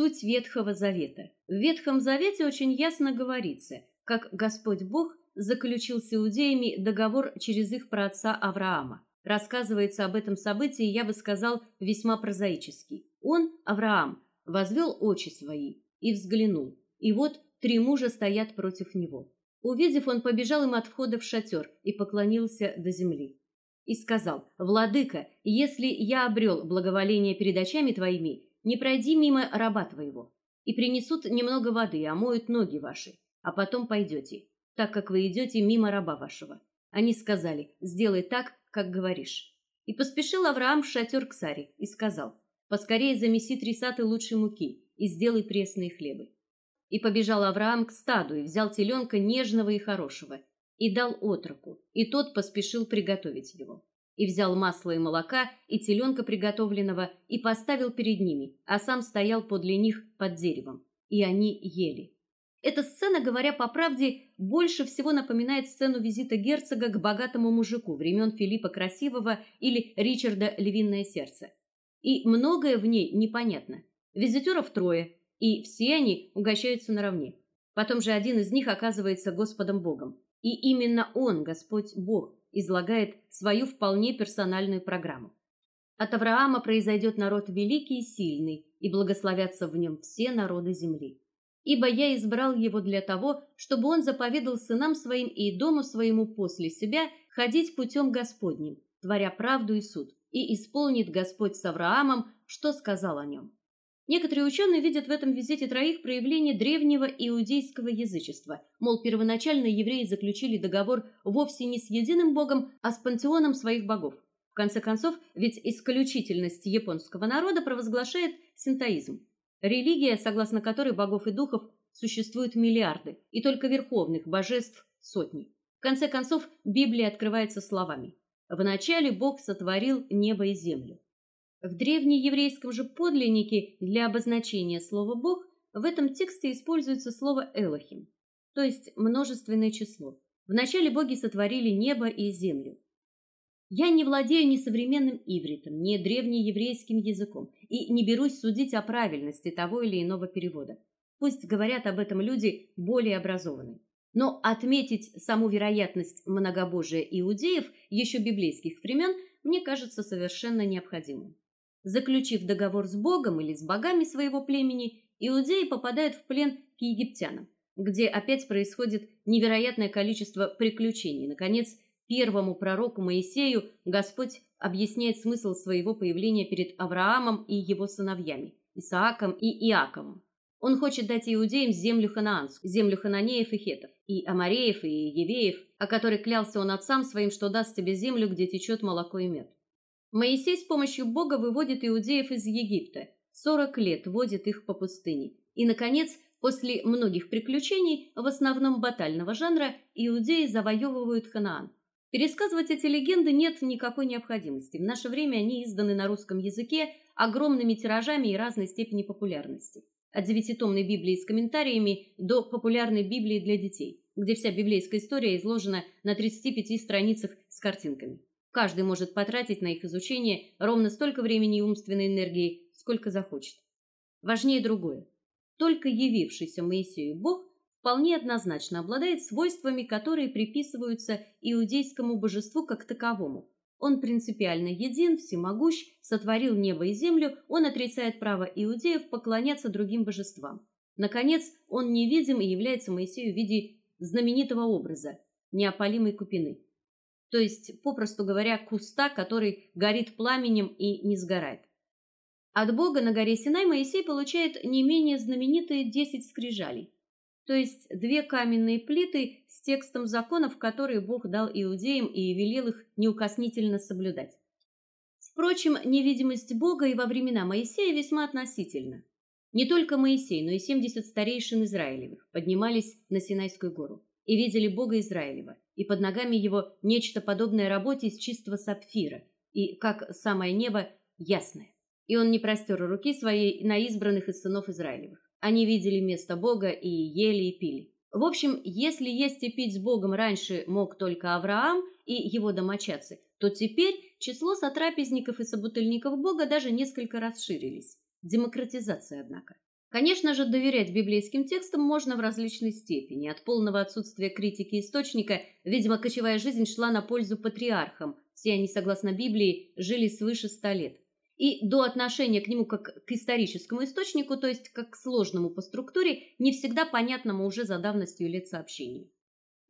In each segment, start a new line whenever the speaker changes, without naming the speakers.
Суть Ветхого Завета. В Ветхом Завете очень ясно говорится, как Господь Бог заключил с иудеями договор через их праотца Авраама. Рассказывается об этом событии, я бы сказал, весьма прозаически. Он, Авраам, возвел очи свои и взглянул, и вот три мужа стоят против него. Увидев, он побежал им от входа в шатер и поклонился до земли. И сказал: "Владыка, если я обрел благоволение перед очами твоими, не пройди мимо раба твоего, и принесут немного воды, и омоют ноги ваши, а потом пойдете, так как вы идете мимо раба вашего". Они сказали: "Сделай так, как говоришь". И поспешил Авраам в шатер к Саре и сказал: "Поскорее замеси три саты лучшей муки и сделай пресные хлебы". И побежал Авраам к стаду и взял теленка нежного и хорошего и дал отроку, и тот поспешил приготовить его. И взял масло и молока и теленка приготовленного и поставил перед ними, а сам стоял подле них под деревом, и они ели. Эта сцена, говоря по правде, больше всего напоминает сцену визита герцога к богатому мужику времен Филиппа Красивого или Ричарда Львиное сердце. И многое в ней непонятно. Визитеров трое, и все они угощаются наравне. Потом же один из них оказывается Господом Богом, и именно он, Господь Бог, излагает свою вполне персональную программу. От Авраама произойдет народ великий и сильный, и благословятся в нем все народы земли. Ибо я избрал его для того, чтобы он заповедал сынам своим и дому своему после себя ходить путем Господним, творя правду и суд, и исполнит Господь с Авраамом, что сказал о нем. Некоторые ученые видят в этом визите троих проявление древнего иудейского язычества. Мол, первоначально евреи заключили договор вовсе не с единым богом, а с пантеоном своих богов. В конце концов, ведь исключительность японского народа провозглашает синтоизм. Религия, согласно которой богов и духов существуют миллиарды, и только верховных божеств сотни. В конце концов, Библия открывается словами: "Вначале Бог сотворил небо и землю". В древнееврейском же подлиннике для обозначения слова Бог в этом тексте используется слово Элохим, то есть множественное число. Вначале боги сотворили небо и землю. Я не владею ни современным ивритом, ни древнееврейским языком и не берусь судить о правильности того или иного перевода. Пусть говорят об этом люди более образованные. Но отметить саму вероятность многобожия иудеев еще библейских времен мне кажется совершенно необходимым. Заключив договор с Богом или с богами своего племени, иудеи попадают в плен к египтянам, где опять происходит невероятное количество приключений. Наконец, первому пророку Моисею Господь объясняет смысл своего появления перед Авраамом и его сыновьями Исааком и Иаковом. Он хочет дать иудеям землю ханаанскую, землю хананеев и хетов, и амореев и евеев, о которой клялся он отцам своим, что даст тебе землю, где течет молоко и мед. Моисей с помощью Бога выводит иудеев из Египта. Сорок лет водит их по пустыне. И наконец, после многих приключений, в основном батального жанра, иудеи завоевывают Ханаан. Пересказывать эти легенды нет никакой необходимости. В наше время они изданы на русском языке огромными тиражами и разной степени популярности. От девятитомной Библии с комментариями до популярной Библии для детей, где вся библейская история изложена на 35 страницах с картинками. Каждый может потратить на их изучение ровно столько времени и умственной энергии, сколько захочет. Важнее другое. Только явившийся Моисею Бог вполне однозначно обладает свойствами, которые приписываются иудейскому божеству как таковому. Он принципиально един, всемогущ, сотворил небо и землю, он отрицает право иудеев поклоняться другим божествам. Наконец, он невидим и является Моисею в виде знаменитого образа неопалимой купины то есть, попросту говоря, куста, который горит пламенем и не сгорает. От Бога на горе Синай Моисей получает не менее знаменитые десять скрижалей, то есть две каменные плиты с текстом законов, которые Бог дал иудеям и велел их неукоснительно соблюдать. Впрочем, невидимость Бога и во времена Моисея весьма относительна. Не только Моисей, но и семьдесят старейшин Израилевых поднимались на Синайскую гору и видели Бога Израилева и под ногами его нечто подобное работе из чистого сапфира, и как самое небо ясное. И он не простер руки своей на избранных из сынов Израилевых. Они видели место Бога и ели и пили. В общем, если есть и пить с Богом раньше мог только Авраам и его домочадцы, то теперь число сотрапезников и собутыльников Бога даже несколько расширились. Демократизация, однако. Конечно же, доверять библейским текстам можно в различной степени. От полного отсутствия критики источника, видимо, кочевая жизнь шла на пользу патриархам. Все они, согласно Библии, жили свыше ста лет. И до отношения к нему как к историческому источнику, то есть как к сложному по структуре, не всегда понятному уже за давностью лет сообщению.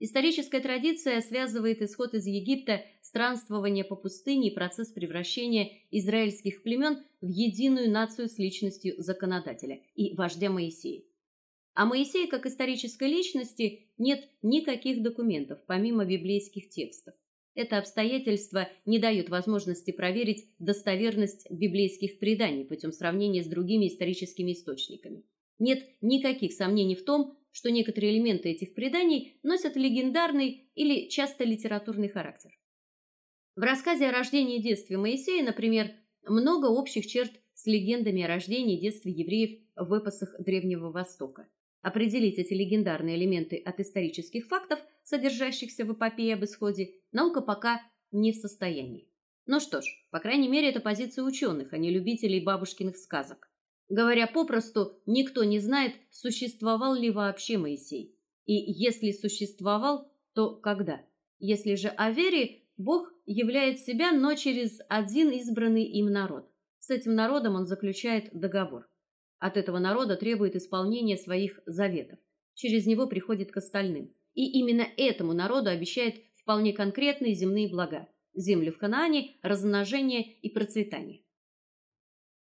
Историческая традиция связывает исход из Египта, странствование по пустыне и процесс превращения израильских племен в единую нацию с личностью законодателя и вождя Моисея. О Моисее как исторической личности нет никаких документов, помимо библейских текстов. Это обстоятельство не дает возможности проверить достоверность библейских преданий путем сравнения с другими историческими источниками. Нет никаких сомнений в том, что некоторые элементы этих преданий носят легендарный или часто литературный характер. В рассказе о рождении и детстве Моисея, например, много общих черт с легендами о рождении и детстве евреев в эпосах Древнего Востока. Определить эти легендарные элементы от исторических фактов, содержащихся в эпопее об исходе, наука пока не в состоянии. Ну что ж, по крайней мере, это позиция ученых, а не любителей бабушкиных сказок. Говоря попросту, никто не знает, существовал ли вообще Моисей. И если существовал, то когда? Если же о вере, Бог являет себя, но через один избранный им народ. С этим народом он заключает договор. От этого народа требует исполнения своих заветов. Через него приходит к остальным. И именно этому народу обещает вполне конкретные земные блага: землю в Ханаане, размножение и процветание.